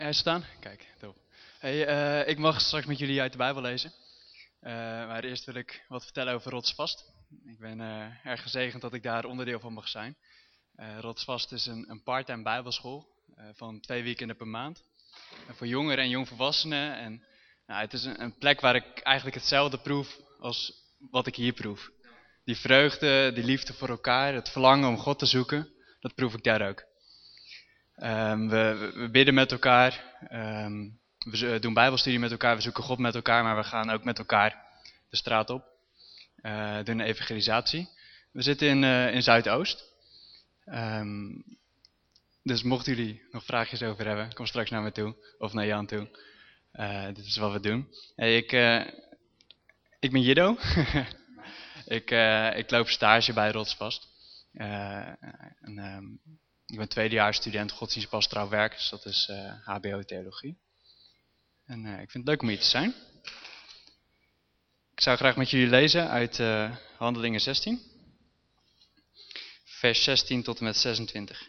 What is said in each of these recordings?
Er staan? Kijk, top. Hey, eh, ik mag straks met jullie uit de Bijbel lezen. Eh, maar eerst wil ik wat vertellen over Rotsvast. Ik ben eh, erg gezegend dat ik daar onderdeel van mag zijn. Rotsvast is een, een part-time bijbelschool van twee weekenden per maand. voor jongeren en jongvolwassenen. En, nou, het is een, een plek waar ik eigenlijk hetzelfde proef als wat ik hier proef. Die vreugde, die liefde voor elkaar, het verlangen om God te zoeken, dat proef ik daar ook. Um, we, bidden met elkaar, um, we doen bijbelstudie met elkaar, we zoeken God met elkaar, maar we gaan ook met elkaar de straat op. Uh, doen evangelisatie. We zitten in, uh, in Zuidoost. Um, dus mochten jullie nog vraagjes over hebben, kom straks naar me toe of naar Jan toe. Dit is wat we doen. Ik, ik ben Jiddo. ik, ik loop stage bij Rotsvast. en, ik ben tweedejaars student godsdienstpastoraal werk, dus dat is uh, HBO theologie. En uh, ik vind het leuk om hier te zijn. Ik zou graag met jullie lezen uit uh, Handelingen 16. Vers 16 tot en met 26.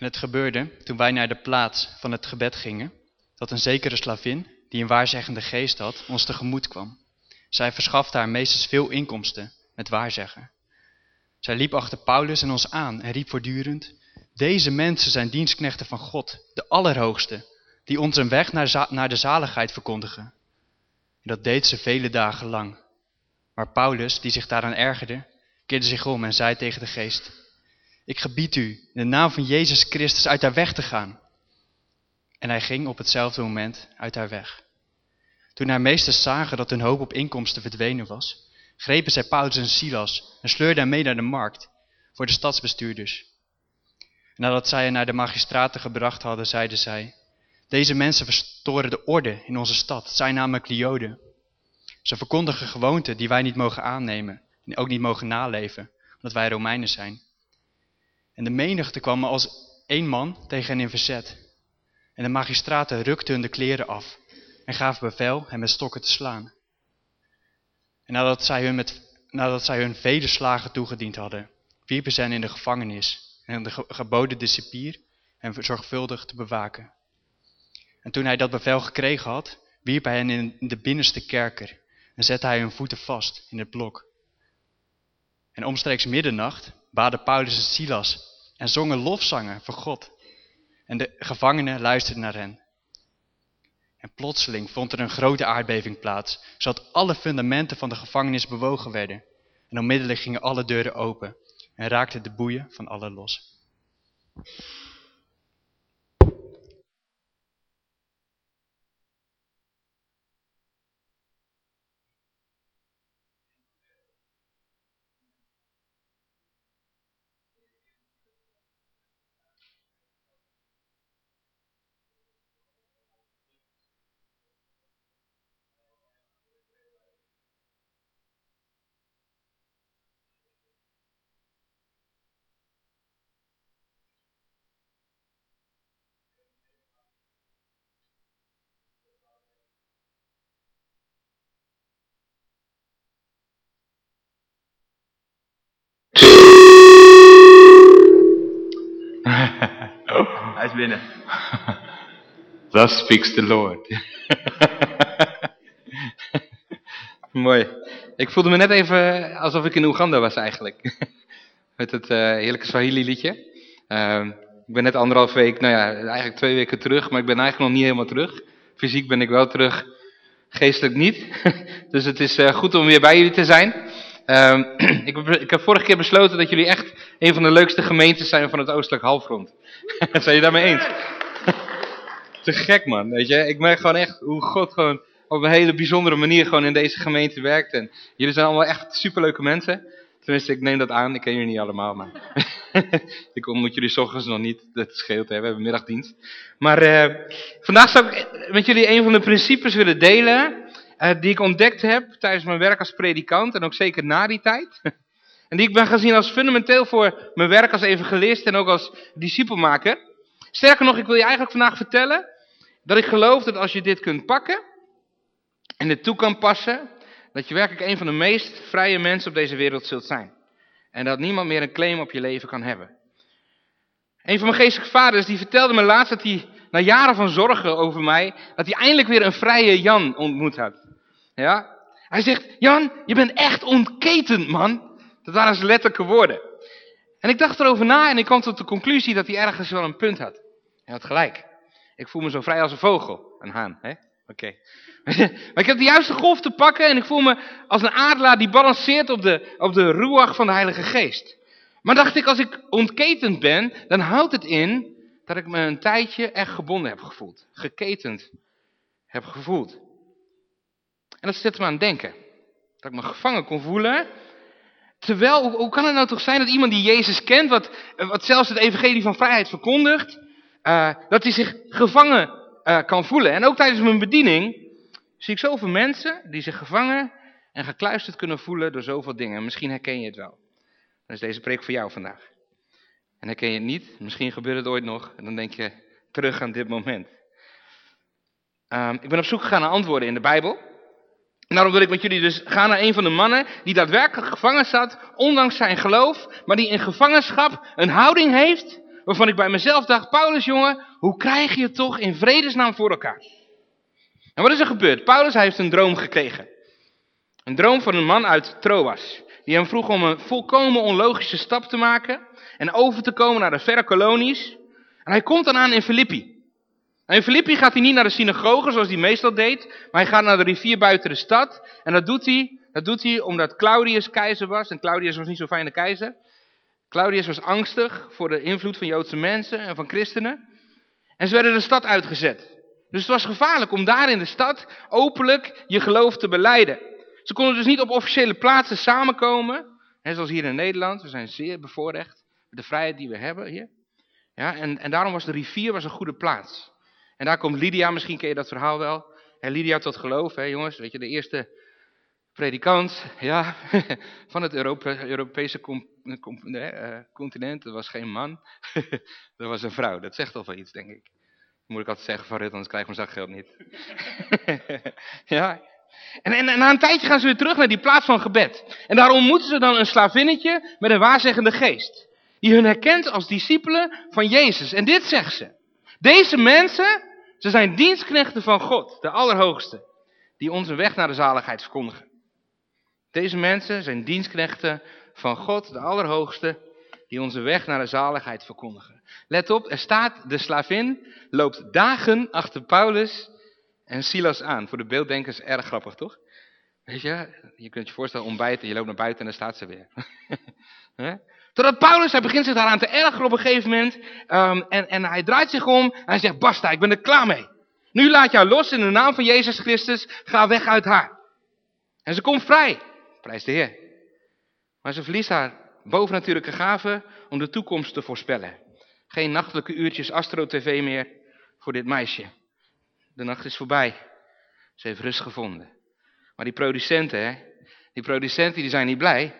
En het gebeurde, toen wij naar de plaats van het gebed gingen, dat een zekere slavin, die een waarzeggende geest had, ons tegemoet kwam. Zij verschafte haar meesters veel inkomsten met waarzeggen. Zij liep achter Paulus en ons aan en riep voortdurend, deze mensen zijn dienstknechten van God, de Allerhoogste, die ons een weg naar, naar de zaligheid verkondigen. En dat deed ze vele dagen lang. Maar Paulus, die zich daaraan ergerde, keerde zich om en zei tegen de geest, ik gebied u in de naam van Jezus Christus uit haar weg te gaan. En hij ging op hetzelfde moment uit haar weg. Toen haar meesters zagen dat hun hoop op inkomsten verdwenen was, grepen zij Paulus en Silas en sleurden hem mee naar de markt voor de stadsbestuurders. Nadat zij hen naar de magistraten gebracht hadden, zeiden zij, deze mensen verstoren de orde in onze stad, zijn namelijk Joden. Ze verkondigen gewoonten die wij niet mogen aannemen en ook niet mogen naleven, omdat wij Romeinen zijn. En de menigte kwam als één man tegen hen in verzet. En de magistraten rukten hun de kleren af en gaven bevel hem met stokken te slaan. En nadat zij hun, met, nadat zij hun vele slagen toegediend hadden, wierpen zij hen in de gevangenis en de geboden de cipier zorgvuldig te bewaken. En toen hij dat bevel gekregen had, wierp hij hen in de binnenste kerker en zette hij hun voeten vast in het blok. En omstreeks middernacht baden Paulus en Silas en zongen lofzangen voor God. En de gevangenen luisterden naar hen. En plotseling vond er een grote aardbeving plaats, zodat alle fundamenten van de gevangenis bewogen werden. En onmiddellijk gingen alle deuren open en raakten de boeien van alle los. Binnen. Thus speaks the Lord. Mooi. Ik voelde me net even alsof ik in Oeganda was eigenlijk. Met het uh, heerlijke Swahili liedje. Uh, ik ben net anderhalf week, nou ja, eigenlijk twee weken terug, maar ik ben eigenlijk nog niet helemaal terug. Fysiek ben ik wel terug, geestelijk niet. dus het is uh, goed om weer bij jullie te zijn. Uh, ik, ik, heb vorige keer besloten dat jullie echt een van de leukste gemeentes zijn van het oostelijk halfrond. zijn je daarmee eens? Te gek man, weet je. Ik merk gewoon echt hoe God gewoon op een hele bijzondere manier gewoon in deze gemeente werkt. En jullie zijn allemaal echt superleuke mensen. Tenminste, ik neem dat aan. Ik ken jullie niet allemaal, maar ik ontmoet jullie s ochtends nog niet. Dat scheelt, hè. we hebben middagdienst. Maar uh, vandaag zou ik met jullie een van de principes willen delen die ik ontdekt heb tijdens mijn werk als predikant en ook zeker na die tijd. en die ik ben gaan zien als fundamenteel voor mijn werk als evangelist en ook als discipelmaker. Sterker nog, ik wil je eigenlijk vandaag vertellen Dat ik geloof dat als je dit kunt pakken en het toe kan passen, dat je werkelijk een van de meest vrije mensen op deze wereld zult zijn. En dat niemand meer een claim op je leven kan hebben. Een van mijn geestelijke vaders die vertelde me laatst dat hij na jaren van zorgen over mij, dat hij eindelijk weer een vrije Jan ontmoet had. Ja? Hij zegt, Jan, je bent echt ontketend, man. Dat waren zijn letterlijke woorden. En ik dacht erover na en ik kwam tot de conclusie dat hij ergens wel een punt had. Hij had gelijk. Ik voel me zo vrij als een vogel. Een haan, hè? Oké. maar ik heb de juiste golf te pakken en ik voel me als een adelaar die balanceert op de, op de ruach van de Heilige Geest. Maar dacht ik, als ik ontketend ben, dan houdt het in dat ik me een tijdje echt gebonden heb gevoeld. Geketend heb gevoeld. En dat zet me aan het denken. Dat ik me gevangen kon voelen. Terwijl, hoe, kan het nou toch zijn dat iemand die Jezus kent, wat, wat zelfs het evangelie van vrijheid verkondigt, uh, dat hij zich gevangen uh, kan voelen. En ook tijdens mijn bediening zie ik zoveel mensen die zich gevangen en gekluisterd kunnen voelen door zoveel dingen. Misschien herken je het wel. Dan is deze preek voor jou vandaag. En herken je het niet, misschien gebeurt het ooit nog, en dan denk je terug aan dit moment. Um, ik ben op zoek gegaan naar antwoorden in de Bijbel. En daarom wil ik met jullie dus gaan naar een van de mannen die daadwerkelijk gevangen zat, ondanks zijn geloof, maar die in gevangenschap een houding heeft, waarvan ik bij mezelf dacht, Paulus jongen, hoe krijg je het toch in vredesnaam voor elkaar? En wat is er gebeurd? Paulus heeft een droom gekregen. Een droom van een man uit Troas, die hem vroeg om een volkomen onlogische stap te maken en over te komen naar de verre kolonies. En hij komt dan aan in Filippi. In Filippi gaat hij niet naar de synagoge zoals hij meestal deed, maar hij gaat naar de rivier buiten de stad. En dat doet hij, dat doet hij omdat Claudius keizer was. En Claudius was niet zo'n fijne keizer. Claudius was angstig voor de invloed van Joodse mensen en van christenen. En ze werden de stad uitgezet. Dus het was gevaarlijk om daar in de stad openlijk je geloof te beleiden. Ze konden dus niet op officiële plaatsen samenkomen. Hè, zoals hier in Nederland. We zijn zeer bevoorrecht met de vrijheid die we hebben hier. Ja, en, en daarom was de rivier was een goede plaats. En daar komt Lydia, misschien ken je dat verhaal wel. Lydia tot geloof, hè, jongens. Weet je, de eerste predikant ja, van het Europese uh, continent. Dat was geen man, dat was een vrouw. Dat zegt al wel iets, denk ik. Moet ik altijd zeggen van Rut, anders krijg ik mijn zakgeld niet. ja. En, en, en, na een tijdje gaan ze weer terug naar die plaats van gebed. En daar ontmoeten ze dan een slavinnetje met een waarzeggende geest. Die hun herkent als discipelen van Jezus. En dit zegt ze. Deze mensen, ze zijn dienstknechten van God, de Allerhoogste. Die ons een weg naar de zaligheid verkondigen. Deze mensen zijn dienstknechten van God, de Allerhoogste, die onze weg naar de zaligheid verkondigen. Let op, er staat, de slavin loopt dagen achter Paulus en Silas aan. Voor de beelddenkers erg grappig, toch? Weet je, je kunt je voorstellen ontbijten, je loopt naar buiten en dan staat ze weer. Totdat Paulus, hij begint zich daaraan te ergeren op een gegeven moment. Um, en, en hij draait zich om en hij zegt, basta, ik ben er klaar mee. Nu laat jou los in de naam van Jezus Christus, ga weg uit haar. En ze komt vrij. Prijs de Heer. Maar ze verliest haar bovennatuurlijke gave om de toekomst te voorspellen. Geen nachtelijke uurtjes astro-tv meer voor dit meisje. De nacht is voorbij. Ze heeft rust gevonden. Maar die producenten, hè, die producenten die zijn niet blij.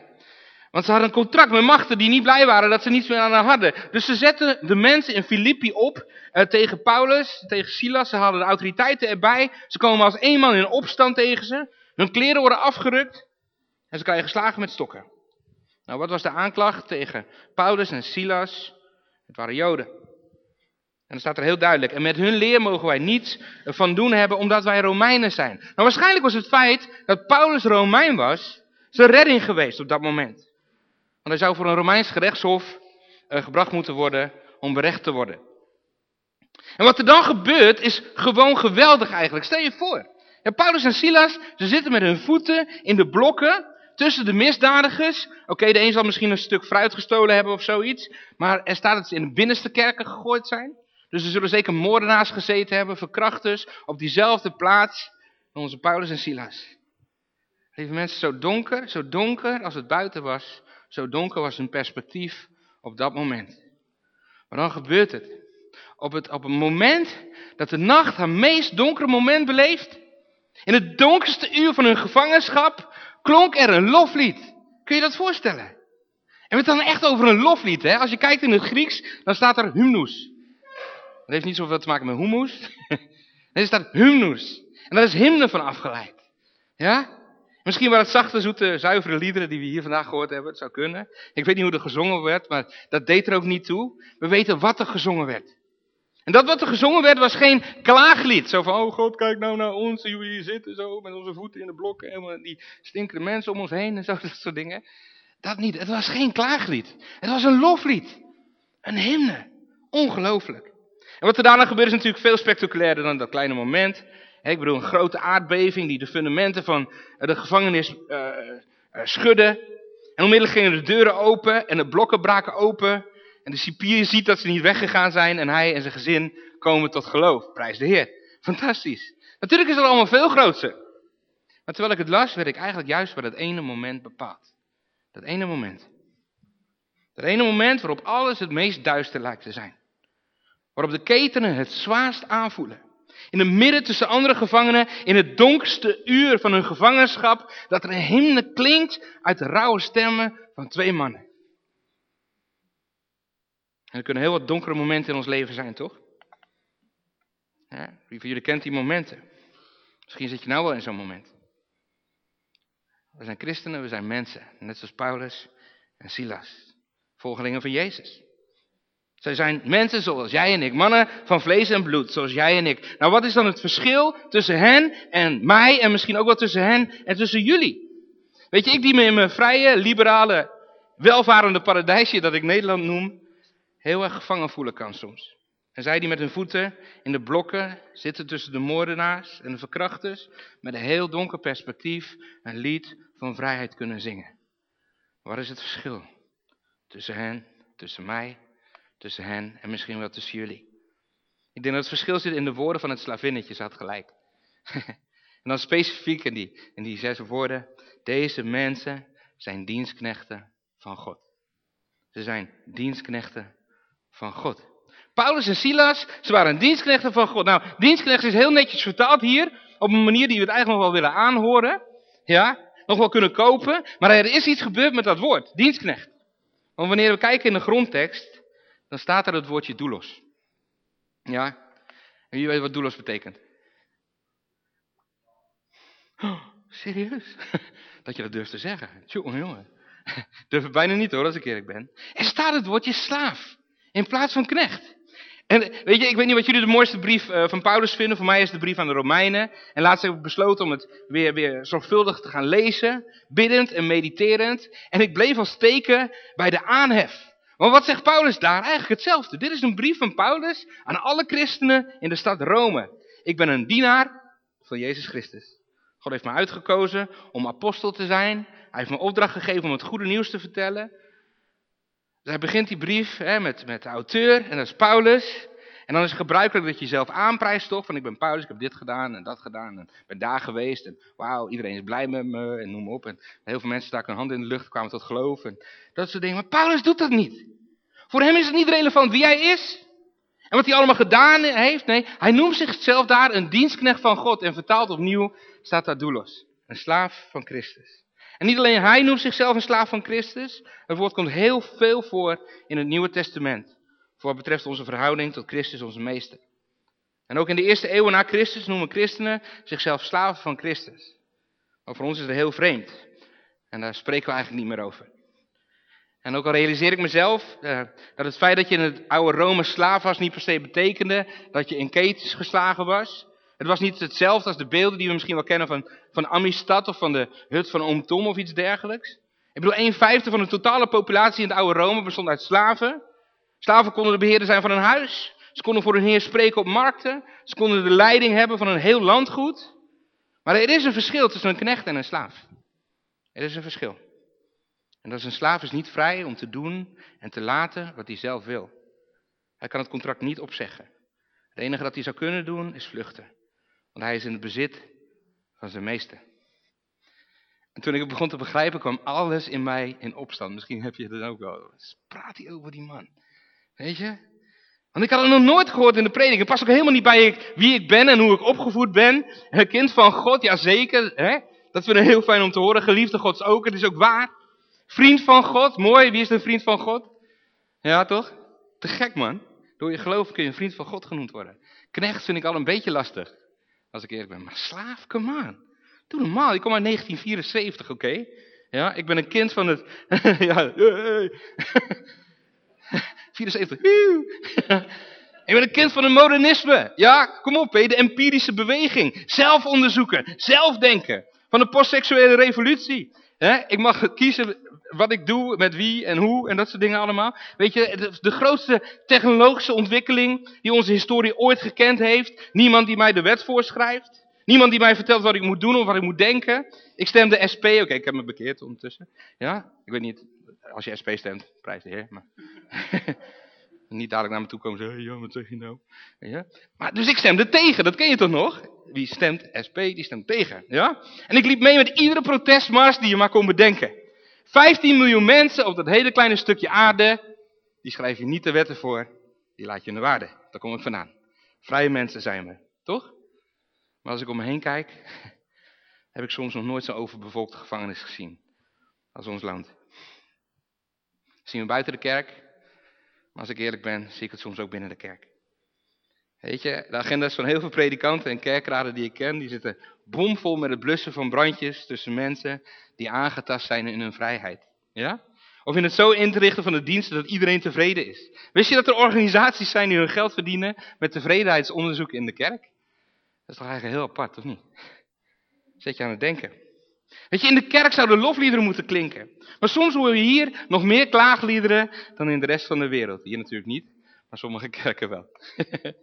Want ze hadden een contract met machten die niet blij waren dat ze niets meer aan haar hadden. Dus ze zetten de mensen in Filippi op eh, tegen Paulus, tegen Silas. Ze hadden de autoriteiten erbij. Ze komen als één man in opstand tegen ze. Hun kleren worden afgerukt. En ze krijgen geslagen met stokken. Nou, wat was de aanklacht tegen Paulus en Silas? Het waren Joden. En dan staat er heel duidelijk, en met hun leer mogen wij niets van doen hebben omdat wij Romeinen zijn. Nou, waarschijnlijk was het feit dat Paulus Romein was, zijn redding geweest op dat moment. Hij zou voor een Romeins gerechtshof uh, gebracht moeten worden om berecht te worden. En wat er dan gebeurt is gewoon geweldig eigenlijk. Stel je voor, Paulus en Silas, ze zitten met hun voeten in de blokken tussen de misdadigers. Oké, de een zal misschien een stuk fruit gestolen hebben of zoiets. Maar er staat dat ze in de binnenste kerken gegooid zijn. Dus er zullen zeker moordenaars gezeten hebben, verkrachters, op diezelfde plaats. Onze Paulus en Silas. Lieve mensen, zo donker, zo donker als het buiten was, zo donker was hun perspectief op dat moment. Maar dan gebeurt het. Op het, op het moment dat de nacht haar meest donkere moment beleeft, in het donkerste uur van hun gevangenschap, klonk er een loflied. Kun je dat voorstellen? En we het dan echt over een loflied. Hè? Als je kijkt in het Grieks, dan staat er hymnus. Dat heeft niet zoveel te maken met hummus. En er staat hymnus. En daar is hymne van afgeleid. Ja? Misschien waren het zachte, zoete, zuivere liederen die we hier vandaag gehoord hebben. Het zou kunnen. Ik weet niet hoe er gezongen werd, maar dat deed er ook niet toe. We weten wat er gezongen werd. En dat wat er gezongen werd was geen klaaglied. Zo van, oh God, kijk nou naar ons, we hier zitten zo, met onze voeten in de blokken. En die stinkende mensen om ons heen en zo, dat soort dingen. Dat niet, het was geen klaaglied. Het was een loflied. Een hymne. Ongelooflijk. En wat er daarna gebeurt is natuurlijk veel spectaculairder dan dat kleine moment. Ik bedoel, een grote aardbeving die de fundamenten van de gevangenis uh, schudde. En onmiddellijk gingen de deuren open en de blokken braken open. En de cipier ziet dat ze niet weggegaan zijn en hij en zijn gezin komen tot geloof. Prijs de Heer. Fantastisch. Natuurlijk is het allemaal veel groter. Maar terwijl ik het las, werd ik eigenlijk juist bij dat ene moment bepaald. Dat ene moment. Dat ene moment waarop alles het meest duister lijkt te zijn. Waarop de ketenen het zwaarst aanvoelen. In het midden tussen andere gevangenen, in het donkerste uur van hun gevangenschap, dat er een hymne klinkt uit de rauwe stemmen van twee mannen. En er kunnen heel wat donkere momenten in ons leven zijn, toch? Wie van jullie kent die momenten? Misschien zit je nou wel in zo'n moment. We zijn christenen, we zijn mensen. Net zoals Paulus en Silas. Volgelingen van Jezus. Zij zijn mensen zoals jij en ik, mannen van vlees en bloed, zoals jij en ik. Nou, wat is dan het verschil tussen hen en mij en misschien ook wel tussen hen en tussen jullie? Weet je, ik die me in mijn vrije, liberale, welvarende paradijsje, dat ik Nederland noem, heel erg gevangen voelen kan soms. En zij die met hun voeten in de blokken zitten tussen de moordenaars en de verkrachters, met een heel donker perspectief een lied van vrijheid kunnen zingen. Wat is het verschil tussen hen, tussen mij tussen hen en misschien wel tussen jullie. Ik denk dat het verschil zit in de woorden van het slavinnetje, had gelijk. en dan specifiek in die, in die zes woorden, deze mensen zijn dienstknechten van God. Ze zijn dienstknechten van God. Paulus en Silas, ze waren dienstknechten van God. Nou, dienstknecht is heel netjes vertaald hier, op een manier die we het eigenlijk nog wel willen aanhoren. Ja, nog wel kunnen kopen, maar er is iets gebeurd met dat woord, dienstknecht. Want wanneer we kijken in de grondtekst, dan staat er het woordje doelos. Ja? En wie weet wat doelos betekent? Oh, serieus? Dat je dat durft te zeggen. Tjonge, jongen. Durf het bijna niet hoor, als ik eerlijk ben. Er staat het woordje slaaf. In plaats van knecht. En weet je, ik weet niet wat jullie de mooiste brief eh, van Paulus vinden. Voor mij is de brief aan de Romeinen. En laatst heb ik besloten om het weer, weer zorgvuldig te gaan lezen. Biddend en mediterend. En ik bleef al steken bij de aanhef. Maar wat zegt Paulus daar? Eigenlijk hetzelfde. Dit is een brief van Paulus aan alle christenen in de stad Rome. Ik ben een dienaar van Jezus Christus. God heeft mij uitgekozen om apostel te zijn. Hij heeft me opdracht gegeven om het goede nieuws te vertellen. Hij begint die brief hè, met, met de auteur, en dat is Paulus. En dan is het gebruikelijk dat je jezelf aanprijst, toch? Van ik ben Paulus, ik heb dit gedaan en dat gedaan en ben daar geweest. En wauw, iedereen is blij met me en noem op. En heel veel mensen staken hun hand in de lucht, kwamen tot geloof en dat soort dingen. Maar Paulus doet dat niet. Voor hem is het niet relevant wie hij is en wat hij allemaal gedaan heeft. Nee, hij noemt zichzelf daar een dienstknecht van God. En vertaald opnieuw staat daar doulos, een slaaf van Christus. En niet alleen hij noemt zichzelf een slaaf van Christus. Het woord komt heel veel voor in het Nieuwe Testament voor wat betreft onze verhouding tot Christus, onze meester. En ook in de eerste eeuwen na Christus noemen christenen zichzelf slaven van Christus. Maar voor ons is dat heel vreemd. En daar spreken we eigenlijk niet meer over. En ook al realiseer ik mezelf uh, dat het feit dat je in het oude Rome slaaf was niet per se betekende dat je in ketens geslagen was. Het was niet hetzelfde als de beelden die we misschien wel kennen van, van Amistad of van de hut van Oom Tom of iets dergelijks. Ik bedoel, een vijfde van de totale populatie in het oude Rome bestond uit slaven. Slaven konden de beheerder zijn van een huis. Ze konden voor hun heer spreken op markten. Ze konden de leiding hebben van een heel landgoed. Maar er is een verschil tussen een knecht en een slaaf. Er is een verschil. En dat is een slaaf is niet vrij om te doen en te laten wat hij zelf wil. Hij kan het contract niet opzeggen. Het enige dat hij zou kunnen doen is vluchten. Want hij is in het bezit van zijn meester. En toen ik het begon te begrijpen, kwam alles in mij in opstand. Misschien heb je het ook wel. Praat hij over die man? Weet je? Want ik had het nog nooit gehoord in de predik. Het past ook helemaal niet bij wie ik ben en hoe ik opgevoed ben. Een kind van God, ja zeker. Hè? Dat vind ik heel fijn om te horen. Geliefde Gods ook, het is ook waar. Vriend van God, mooi. Wie is een vriend van God? Ja, toch? Te gek, man. Door je geloof kun je een vriend van God genoemd worden. Knecht vind ik al een beetje lastig. Als ik eerlijk ben. Maar slaaf, come on. Doe normaal. Ik kom uit 1974, oké? Ja, ik ben een kind van het... ja, 74. ik ben een kind van het modernisme. Ja, kom op, hé, de empirische beweging. Zelf onderzoeken, zelf denken. Van de postseksuele revolutie. ik mag kiezen wat ik doe, met wie en hoe en dat soort dingen allemaal. Weet je, de, de, grootste technologische ontwikkeling die onze historie ooit gekend heeft. Niemand die mij de wet voorschrijft. Niemand die mij vertelt wat ik moet doen of wat ik moet denken. Ik stemde SP, oké, ik heb me bekeerd ondertussen. Ja, ik weet niet, als je SP stemt, prijs de heer. Maar niet dadelijk naar me toe komen en zeggen, ja, wat zeg je nou? Ja? Maar, dus ik stemde tegen, dat ken je toch nog? Wie stemt SP, die stemt tegen. Ja? En ik liep mee met iedere protestmars die je maar kon bedenken. 15 miljoen mensen op dat hele kleine stukje aarde, die schrijf je niet de wetten voor, die laat je in de waarde. Daar kom ik vandaan. Vrije mensen zijn we, toch? Maar als ik om me heen kijk, heb ik soms nog nooit zo'n overbevolkte gevangenis gezien als ons land. Zien we buiten de kerk, maar als ik eerlijk ben, zie ik het soms ook binnen de kerk. Weet je, de agenda's van heel veel predikanten en kerkraden die ik ken, die zitten bomvol met het blussen van brandjes tussen mensen die aangetast zijn in hun vrijheid. Ja? Of in het zo in te richten van de diensten dat iedereen tevreden is. Wist je dat er organisaties zijn die hun geld verdienen met tevredenheidsonderzoek in de kerk? Dat is toch eigenlijk heel apart, of niet? Zet je aan het denken. Weet je, in de kerk zouden lofliederen moeten klinken. Maar soms hoor je hier nog meer klaagliederen dan in de rest van de wereld. Hier natuurlijk niet, maar sommige kerken wel.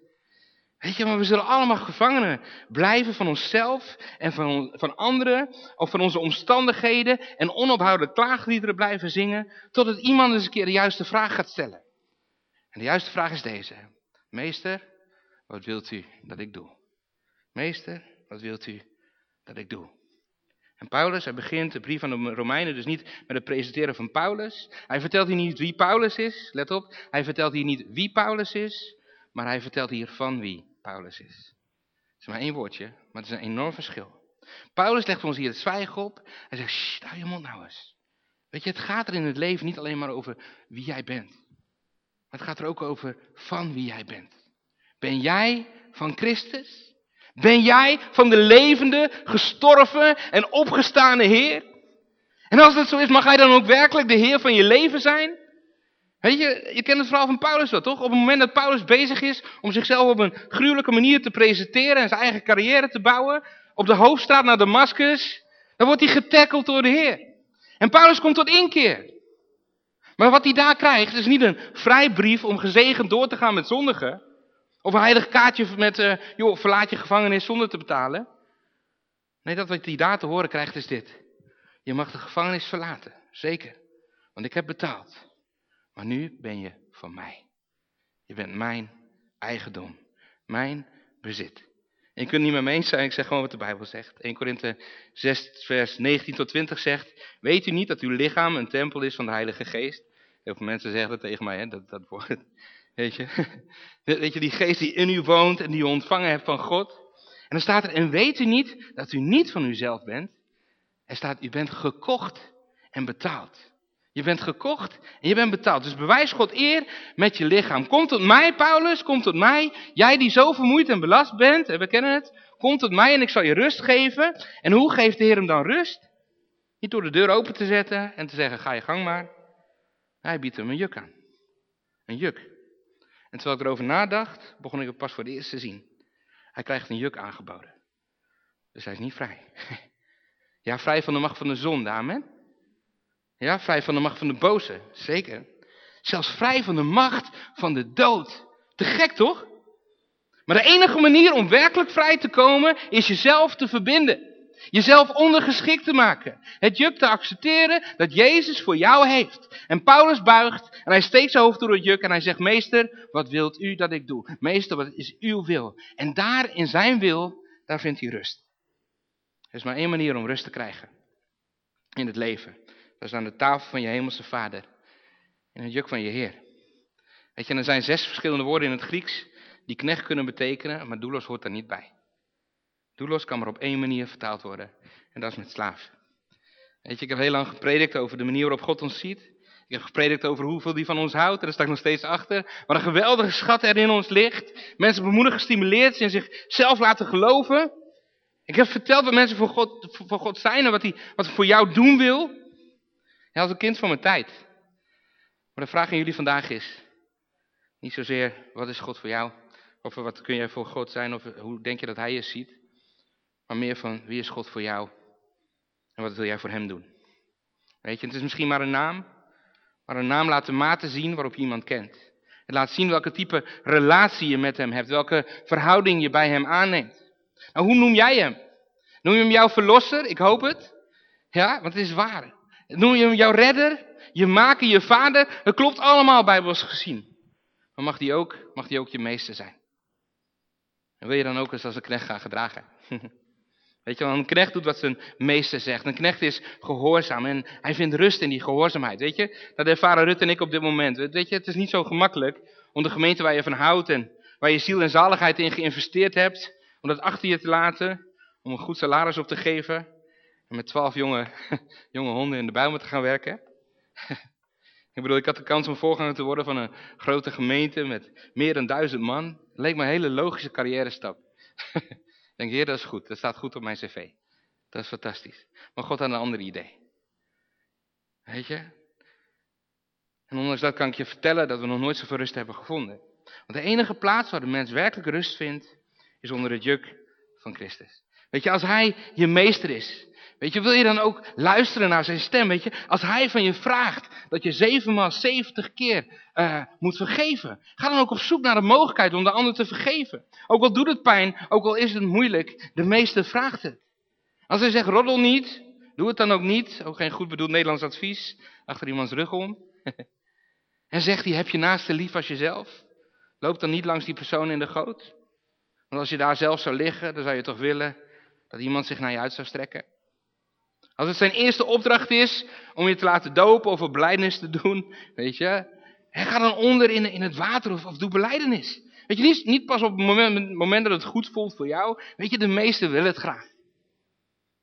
Weet je, maar we zullen allemaal gevangenen blijven van onszelf en van, van anderen, of van onze omstandigheden en onophoudelijk klaagliederen blijven zingen, totdat iemand eens een keer de juiste vraag gaat stellen. En de juiste vraag is deze. Meester, wat wilt u dat ik doe? Meester, wat wilt u dat ik doe? En Paulus, hij begint de brief aan de Romeinen dus niet met het presenteren van Paulus. Hij vertelt hier niet wie Paulus is, let op. Hij vertelt hier niet wie Paulus is, maar hij vertelt hier van wie Paulus is. Het is maar één woordje, maar het is een enorm verschil. Paulus legt ons hier het zwijgen op. Hij zegt, hou je mond nou eens. Weet je, het gaat er in het leven niet alleen maar over wie jij bent. Maar het gaat er ook over van wie jij bent. Ben jij van Christus? Ben jij van de levende, gestorven en opgestane Heer? En als dat zo is, mag hij dan ook werkelijk de Heer van je leven zijn? Weet je, je kent het verhaal van Paulus wel, toch? Op het moment dat Paulus bezig is om zichzelf op een gruwelijke manier te presenteren en zijn eigen carrière te bouwen, op de hoofdstraat naar Damascus, dan wordt hij getackeld door de Heer. En Paulus komt tot inkeer. Maar wat hij daar krijgt is niet een vrijbrief om gezegend door te gaan met zondigen. Of een heilig kaartje met, uh, joh, verlaat je gevangenis zonder te betalen. Nee, dat wat hij daar te horen krijgt is dit. Je mag de gevangenis verlaten, zeker. Want ik heb betaald. Maar nu ben je van mij. Je bent mijn eigendom. Mijn bezit. En je kunt niet met me eens zijn, ik zeg gewoon wat de Bijbel zegt. 1 Korinthe 6 vers 19 tot 20 zegt, weet u niet dat uw lichaam een tempel is van de Heilige Geest? Heel veel mensen zeggen dat tegen mij, hè? Dat, dat woord. Weet je? weet je, die geest die in u woont en die u ontvangen hebt van God. En dan staat er, en weet u niet dat u niet van uzelf bent? Er staat, u bent gekocht en betaald. Je bent gekocht en je bent betaald. Dus bewijs God eer met je lichaam. Kom tot mij, Paulus, kom tot mij. Jij die zo vermoeid en belast bent, we kennen het. Kom tot mij en ik zal je rust geven. En hoe geeft de Heer hem dan rust? Niet door de deur open te zetten en te zeggen, ga je gang maar. Hij biedt hem een juk aan. Een juk. En terwijl ik erover nadacht, begon ik het pas voor het eerst te zien. Hij krijgt een juk aangeboden. Dus hij is niet vrij. Ja, vrij van de macht van de zonde, amen. Ja, vrij van de macht van de boze, zeker. Zelfs vrij van de macht van de dood. Te gek toch? Maar de enige manier om werkelijk vrij te komen is jezelf te verbinden. Jezelf ondergeschikt te maken. Het juk te accepteren dat Jezus voor jou heeft. En Paulus buigt en hij steekt zijn hoofd door het juk en hij zegt, meester, wat wilt u dat ik doe? Meester, wat is uw wil? En daar in zijn wil, daar vindt hij rust. Er is maar één manier om rust te krijgen in het leven. Dat is aan de tafel van je hemelse vader. In het juk van je Heer. Weet je, er zijn zes verschillende woorden in het Grieks die knecht kunnen betekenen, maar doelos hoort daar niet bij. Doelos kan maar op één manier vertaald worden. En dat is met slaaf. Weet je, ik heb heel lang gepredikt over de manier waarop God ons ziet. Ik heb gepredikt over hoeveel die van ons houdt, en daar sta ik nog steeds achter. Wat een geweldige schat er in ons ligt. Mensen bemoedigen, gestimuleerd, ze in zichzelf laten geloven. Ik heb verteld wat mensen voor God, voor God zijn en wat hij, wat hij voor jou doen wil. Ja, als een kind van mijn tijd. Maar de vraag aan jullie vandaag is, niet zozeer wat is God voor jou, of wat kun jij voor God zijn, of hoe denk je dat hij je ziet. Maar meer van wie is God voor jou en wat wil jij voor hem doen. Weet je, het is misschien maar een naam, maar een naam laat de mate zien waarop je iemand kent. Het laat zien welke type relatie je met hem hebt, welke verhouding je bij hem aanneemt. Nou, hoe noem jij hem? Noem je hem jouw verlosser? Ik hoop het. Ja, want het is waar. Noem je hem jouw redder? Je maker, je vader? Het klopt allemaal bijbels gezien. Maar mag die ook, mag die ook je meester zijn? En wil je dan ook eens als een knecht gaan gedragen? Weet je een knecht doet wat zijn meester zegt. Een knecht is gehoorzaam en hij vindt rust in die gehoorzaamheid. Weet je, dat ervaren Rut en ik op dit moment. Weet je, het is niet zo gemakkelijk om de gemeente waar je van houdt en waar je ziel en zaligheid in geïnvesteerd hebt, om dat achter je te laten, om een goed salaris op te geven en met twaalf jonge, jonge honden in de buimen te gaan werken. Ik bedoel, ik had de kans om voorganger te worden van een grote gemeente met meer dan duizend man. Het leek me een hele logische carrière stap. denk, heer, dat is goed. Dat staat goed op mijn cv. Dat is fantastisch. Maar God had een ander idee. Weet je? En ondanks dat kan ik je vertellen dat we nog nooit zoveel rust hebben gevonden. Want de enige plaats waar de mens werkelijk rust vindt, is onder het juk van Christus. Weet je, als hij je meester is, weet je, wil je dan ook luisteren naar zijn stem, weet je? Als hij van je vraagt dat je zevenmaal zeventig keer uh, moet vergeven, ga dan ook op zoek naar de mogelijkheid om de ander te vergeven. Ook al doet het pijn, ook al is het moeilijk, de meester vraagt het. Als hij zegt, roddel niet, doe het dan ook niet. Ook geen goed bedoeld Nederlands advies, achter iemands rug om. en zegt hij, heb je naaste lief als jezelf? Loop dan niet langs die persoon in de goot. Want als je daar zelf zou liggen, dan zou je toch willen dat iemand zich naar je uit zou strekken. Als het zijn eerste opdracht is om je te laten dopen of een beleidenis te doen, weet je. Ga dan onder in, in het water of, of doe beleidenis. Weet je, niet, niet pas op het moment, moment dat het goed voelt voor jou. Weet je, de meesten willen het graag.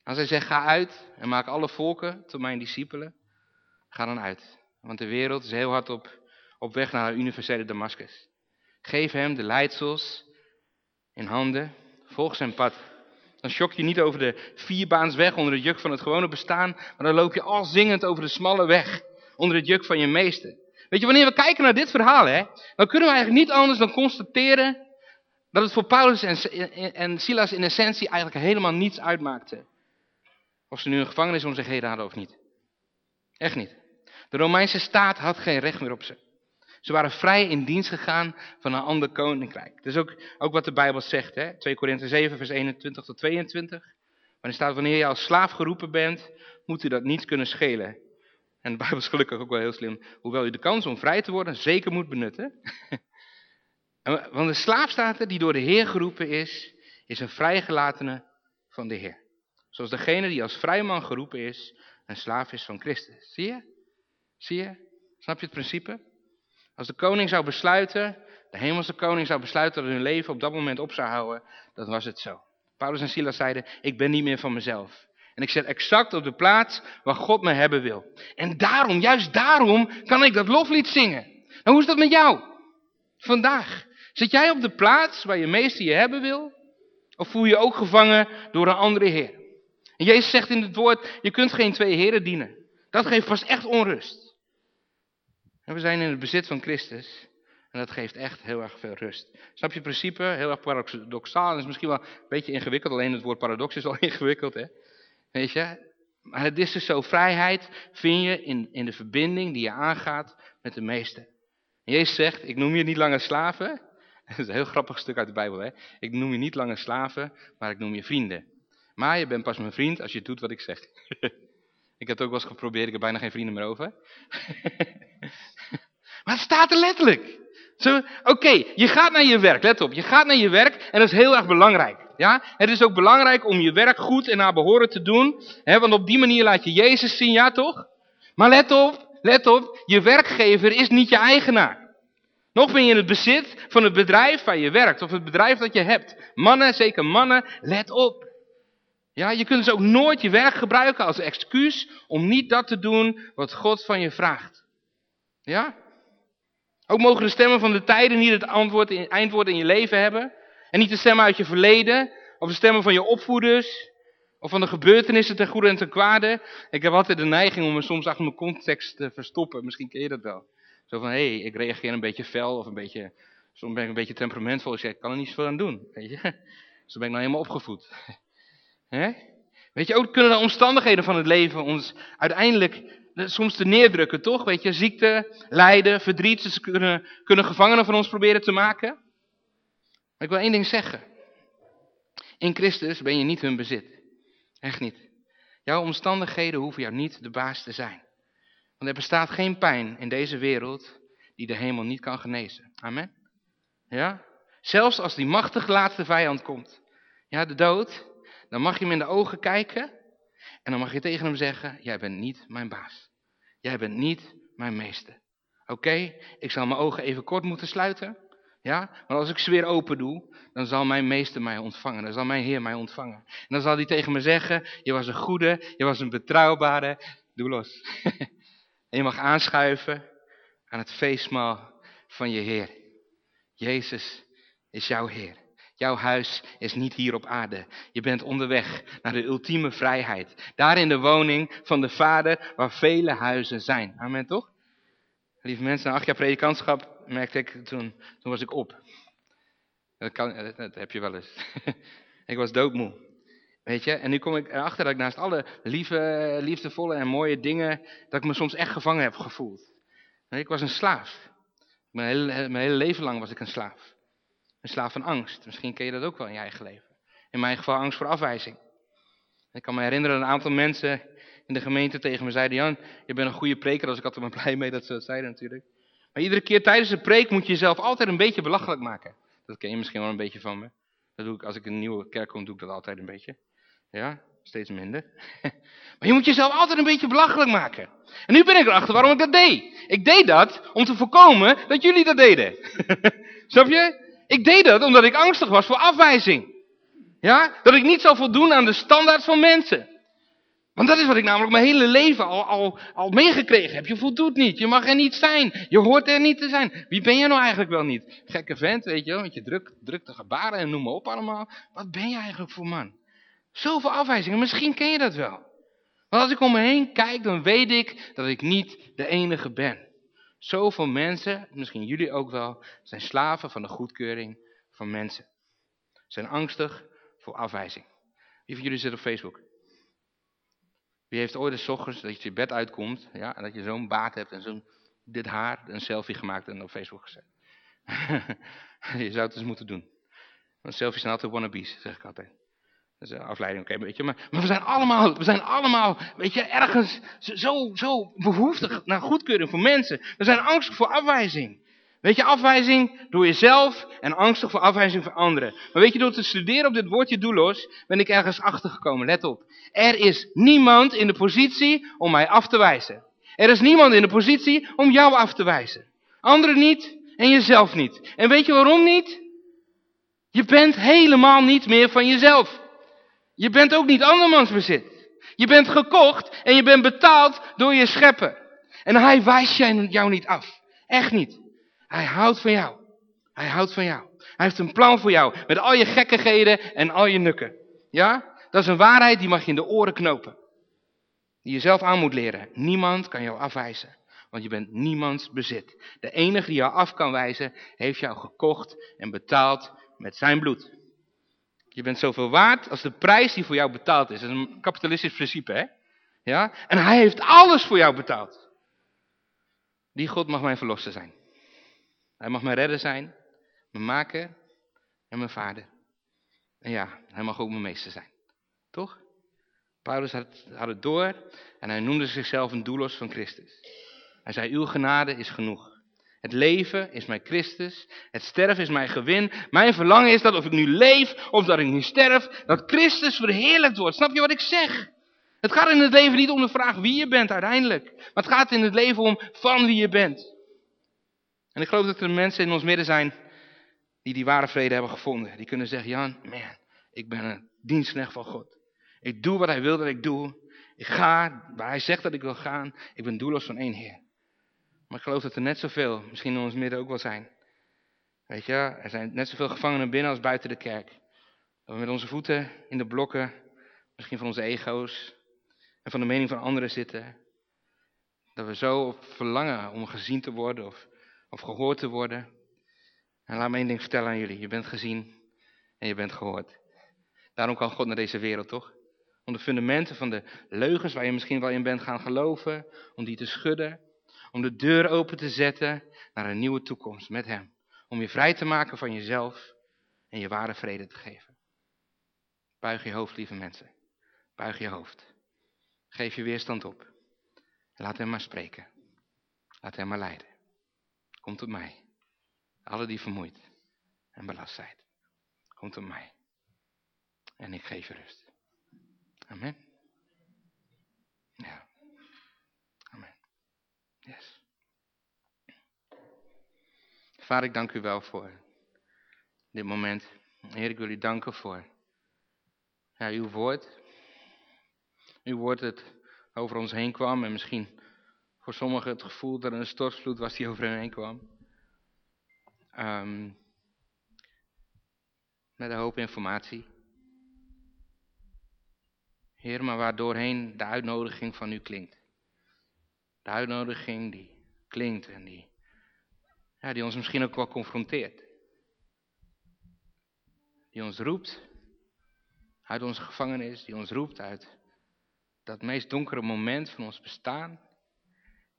Als hij zegt, ga uit en maak alle volken tot mijn discipelen, ga dan uit. Want de wereld is heel hard op, op weg naar de universele Damascus. Geef hem de leidsels in handen, volg zijn pad. Dan shock je niet over de vierbaansweg onder het juk van het gewone bestaan, maar dan loop je al zingend over de smalle weg onder het juk van je meester. Weet je, wanneer we kijken naar dit verhaal, hè, dan kunnen we eigenlijk niet anders dan constateren dat het voor Paulus en, en Silas in essentie eigenlijk helemaal niets uitmaakte. Of ze nu een gevangenis om zich heen hadden of niet. Echt niet. De Romeinse staat had geen recht meer op ze. Ze waren vrij in dienst gegaan van een ander koninkrijk. Dat is ook, ook wat de Bijbel zegt. Hè? 2 Korinthe 7 vers 21 tot 22. Waarin staat, wanneer je als slaaf geroepen bent, moet u dat niet kunnen schelen. En de Bijbel is gelukkig ook wel heel slim. Hoewel u de kans om vrij te worden zeker moet benutten. Want de slaafstaat die door de Heer geroepen is, is een vrijgelatene van de Heer. Zoals degene die als vrijman geroepen is, een slaaf is van Christus. Zie je? Zie je? Snap je het principe? Als de koning zou besluiten, de hemelse koning zou besluiten dat hun leven op dat moment op zou houden, dan was het zo. Paulus en Silas zeiden, ik ben niet meer van mezelf. En ik zit exact op de plaats waar God me hebben wil. En daarom, juist daarom, kan ik dat loflied zingen. Nou, hoe is dat met jou? Vandaag. Zit jij op de plaats waar je meester je hebben wil? Of voel je je ook gevangen door een andere heer? En Jezus zegt in het woord, je kunt geen twee heren dienen. Dat geeft pas echt onrust. En we zijn in het bezit van Christus. En dat geeft echt heel erg veel rust. Snap je het principe? Heel erg paradoxaal. En is misschien wel een beetje ingewikkeld. Alleen het woord paradox is al ingewikkeld. Hè? Weet je? Maar het is dus zo. Vrijheid vind je in, in de verbinding die je aangaat met de meeste. Jezus zegt, ik noem je niet langer slaven. Dat is een heel grappig stuk uit de Bijbel. Hè? Ik noem je niet langer slaven, maar ik noem je vrienden. Maar je bent pas mijn vriend als je doet wat ik zeg. ik heb het ook wel eens geprobeerd, ik heb bijna geen vrienden meer over. Maar het staat er letterlijk. Oké, je gaat naar je werk, let op. Je gaat naar je werk en dat is heel erg belangrijk. Ja? Het is ook belangrijk om je werk goed en naar behoren te doen. Hè? Want op die manier laat je Jezus zien, ja toch? Maar let op, let op. Je werkgever is niet je eigenaar. Nog ben je in het bezit van het bedrijf waar je werkt. Of het bedrijf dat je hebt. Mannen, zeker mannen, let op. Ja, je kunt dus ook nooit je werk gebruiken als excuus om niet dat te doen wat God van je vraagt. Ja? Ook mogen de stemmen van de tijden niet het antwoord, eindwoord in je leven hebben. En niet de stemmen uit je verleden, of de stemmen van je opvoeders, of van de gebeurtenissen ten goede en ten kwade. Ik heb altijd de neiging om me soms achter mijn context te verstoppen. Misschien ken je dat wel. Zo van, hé, hey, ik reageer een beetje fel of een beetje, soms ben ik een beetje temperamentvol. Ik zeg, ik kan er niet zoveel aan doen. Weet je? Zo ben ik nou helemaal opgevoed. Weet je, ook kunnen de omstandigheden van het leven ons uiteindelijk soms te neerdrukken, toch? Weet je, ziekte, lijden, verdriet, ze kunnen, kunnen gevangenen van ons proberen te maken. Maar ik wil één ding zeggen. In Christus ben je niet hun bezit. Echt niet. Jouw omstandigheden hoeven jou niet de baas te zijn. Want er bestaat geen pijn in deze wereld die de hemel niet kan genezen. Amen. Ja? Zelfs als die machtig laatste vijand komt. Ja, de dood. Dan mag je hem in de ogen kijken. En dan mag je tegen hem zeggen, jij bent niet mijn baas. Jij bent niet mijn meester. Oké, ik zal mijn ogen even kort moeten sluiten. Ja, maar als ik ze weer open doe, dan zal mijn meester mij ontvangen. Dan zal mijn Heer mij ontvangen. En dan zal hij tegen me zeggen, je was een goede, je was een betrouwbare, doe los. en je mag aanschuiven aan het feestmaal van je Heer. Jezus is jouw Heer. Jouw huis is niet hier op aarde. Je bent onderweg naar de ultieme vrijheid. Daar in de woning van de Vader waar vele huizen zijn. Amen toch? Lieve mensen, na acht jaar predikantschap merkte ik, toen, toen was ik op. Dat, kan, dat heb je wel eens. ik was doodmoe. Weet je, en nu kom ik erachter dat ik naast alle lieve, liefdevolle en mooie dingen, dat ik me soms echt gevangen heb gevoeld. Ik was een slaaf. Mijn hele, mijn hele leven lang was ik een slaaf. Een slaaf van angst. Misschien ken je dat ook wel in je eigen leven. In mijn geval angst voor afwijzing. Ik kan me herinneren dat een aantal mensen in de gemeente tegen me zeiden, Jan, je bent een goede preker, als ik altijd maar blij mee dat ze dat zeiden natuurlijk. Maar iedere keer tijdens de preek moet je jezelf altijd een beetje belachelijk maken. Dat ken je misschien wel een beetje van me. Dat doe ik als ik in een nieuwe kerk kom, doe ik dat altijd een beetje. Ja, steeds minder. Maar je moet jezelf altijd een beetje belachelijk maken. En nu ben ik erachter waarom ik dat deed. Ik deed dat om te voorkomen dat jullie dat deden. Snap je? Ik deed dat omdat ik angstig was voor afwijzing. Ja? Dat ik niet zou voldoen aan de standaard van mensen. Want dat is wat ik namelijk mijn hele leven al, al, al meegekregen heb. Je voldoet niet, je mag er niet zijn, je hoort er niet te zijn. Wie ben je nou eigenlijk wel niet? Gekke vent, weet je wel, met je druk, drukte gebaren en noem maar op allemaal. Wat ben je eigenlijk voor man? Zoveel afwijzingen, misschien ken je dat wel. Want als ik om me heen kijk, dan weet ik dat ik niet de enige ben. Zoveel mensen, misschien jullie ook wel, zijn slaven van de goedkeuring van mensen. Zijn angstig voor afwijzing. Wie van jullie zit op Facebook? Wie heeft ooit eens ochtends dat je je bed uitkomt, ja, en dat je zo'n baard hebt en zo'n dit haar, een selfie gemaakt en op Facebook gezet. je zou het eens moeten doen. Want selfies zijn altijd wannabes, zeg ik altijd. Afleiding, oké, weet je. Maar, maar, we zijn allemaal, we zijn allemaal, weet je, ergens zo, zo behoeftig naar goedkeuring voor mensen. We zijn angstig voor afwijzing. Weet je, afwijzing door jezelf en angstig voor afwijzing van anderen. Maar weet je, door te studeren op dit woordje doelloos, ben ik ergens achtergekomen. Let op. Er is niemand in de positie om mij af te wijzen. Er is niemand in de positie om jou af te wijzen. Anderen niet en jezelf niet. En weet je waarom niet? Je bent helemaal niet meer van jezelf. Je bent ook niet andermans bezit. Je bent gekocht en je bent betaald door je schepper. En hij wijst jou niet af. Echt niet. Hij houdt van jou. Hij houdt van jou. Hij heeft een plan voor jou. Met al je gekkigheden en al je nukken. Ja? Dat is een waarheid die mag je in de oren knopen. Die je zelf aan moet leren. Niemand kan jou afwijzen. Want je bent niemands bezit. De enige die jou af kan wijzen, heeft jou gekocht en betaald met zijn bloed. Je bent zoveel waard als de prijs die voor jou betaald is. Dat is een kapitalistisch principe, hè? Ja? En hij heeft alles voor jou betaald. Die God mag mijn verlosser zijn. Hij mag mijn redder zijn, mijn maker en mijn vader. En ja, hij mag ook mijn meester zijn. Toch? Paulus had, had het door en hij noemde zichzelf een doelos van Christus. Hij zei, uw genade is genoeg. Het leven is mijn Christus. Het sterven is mijn gewin. Mijn verlangen is dat of ik nu leef of dat ik nu sterf, dat Christus verheerlijkt wordt. Snap je wat ik zeg? Het gaat in het leven niet om de vraag wie je bent uiteindelijk. Maar het gaat in het leven om van wie je bent. En ik geloof dat er mensen in ons midden zijn die die ware vrede hebben gevonden. Die kunnen zeggen, Jan, man, ik ben een dienstknecht van God. Ik doe wat hij wil dat ik doe. Ik ga waar hij zegt dat ik wil gaan. Ik ben doelloos van één Heer. Maar ik geloof dat er net zoveel, misschien in ons midden ook wel zijn. Weet je, er zijn net zoveel gevangenen binnen als buiten de kerk. Dat we met onze voeten in de blokken, misschien van onze ego's en van de mening van anderen zitten. Dat we zo op verlangen om gezien te worden of, of gehoord te worden. En laat me één ding vertellen aan jullie. Je bent gezien en je bent gehoord. Daarom kan God naar deze wereld, toch? Om de fundamenten van de leugens waar je misschien wel in bent gaan geloven, om die te schudden. Om de deur open te zetten naar een nieuwe toekomst met Hem. Om je vrij te maken van jezelf en je ware vrede te geven. Buig je hoofd, lieve mensen. Buig je hoofd. Geef je weerstand op. Laat hem maar spreken. Laat hem maar leiden. Kom tot mij. Alle die vermoeid en belast zijn. Kom tot mij. En ik geef je rust. Amen. Ja. Amen. Yes. Vader, ik dank u wel voor dit moment. Heer, ik wil u danken voor ja, uw woord. Uw woord het over ons heen kwam en misschien voor sommigen het gevoel dat er een stortvloed was die over hen heen kwam. Um, met een hoop informatie. Heer, maar waardoorheen de uitnodiging van u klinkt. De uitnodiging die klinkt en die, die ons misschien ook wel confronteert. Die ons roept uit onze gevangenis, die ons roept uit dat meest donkere moment van ons bestaan.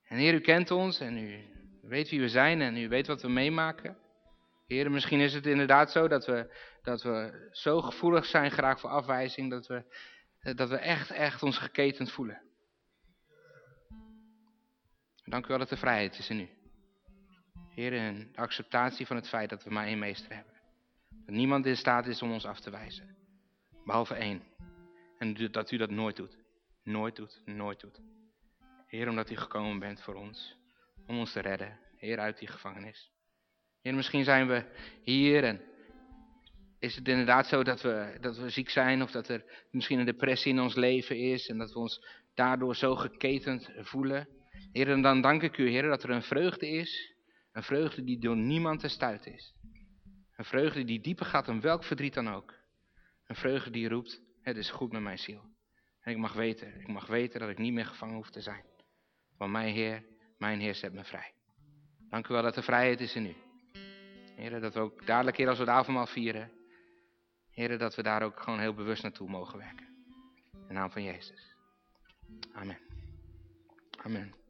En Heer, u kent ons en u weet wie we zijn en u weet wat we meemaken. Heer, misschien is het inderdaad zo dat we, dat we zo gevoelig zijn graag voor afwijzing, dat we, dat we echt, echt ons geketend voelen. Dank u wel dat er vrijheid is in u. Heer, en de acceptatie van het feit dat we maar één meester hebben. Dat niemand in staat is om ons af te wijzen. Behalve één. En dat u dat nooit doet. Nooit doet, nooit doet. Heer, omdat u gekomen bent voor ons. Om ons te redden. Heer, uit die gevangenis. Heer, misschien zijn we hier en is het inderdaad zo dat we, dat we ziek zijn. Of dat er misschien een depressie in ons leven is. En dat we ons daardoor zo geketend voelen. Heer, en dan dank ik u, Heer, dat er een vreugde is. Een vreugde die door niemand te stuiten is. Een vreugde die dieper gaat dan welk verdriet dan ook. Een vreugde die roept, het is goed met mijn ziel. En ik mag weten, ik mag weten dat ik niet meer gevangen hoef te zijn. Want mijn Heer, mijn Heer zet me vrij. Dank u wel dat er vrijheid is in u. Heer, dat we ook dadelijk, Heer, als we het avondmaal vieren. Heer, dat we daar ook gewoon heel bewust naartoe mogen werken. In de naam van Jezus. Amen. Amen.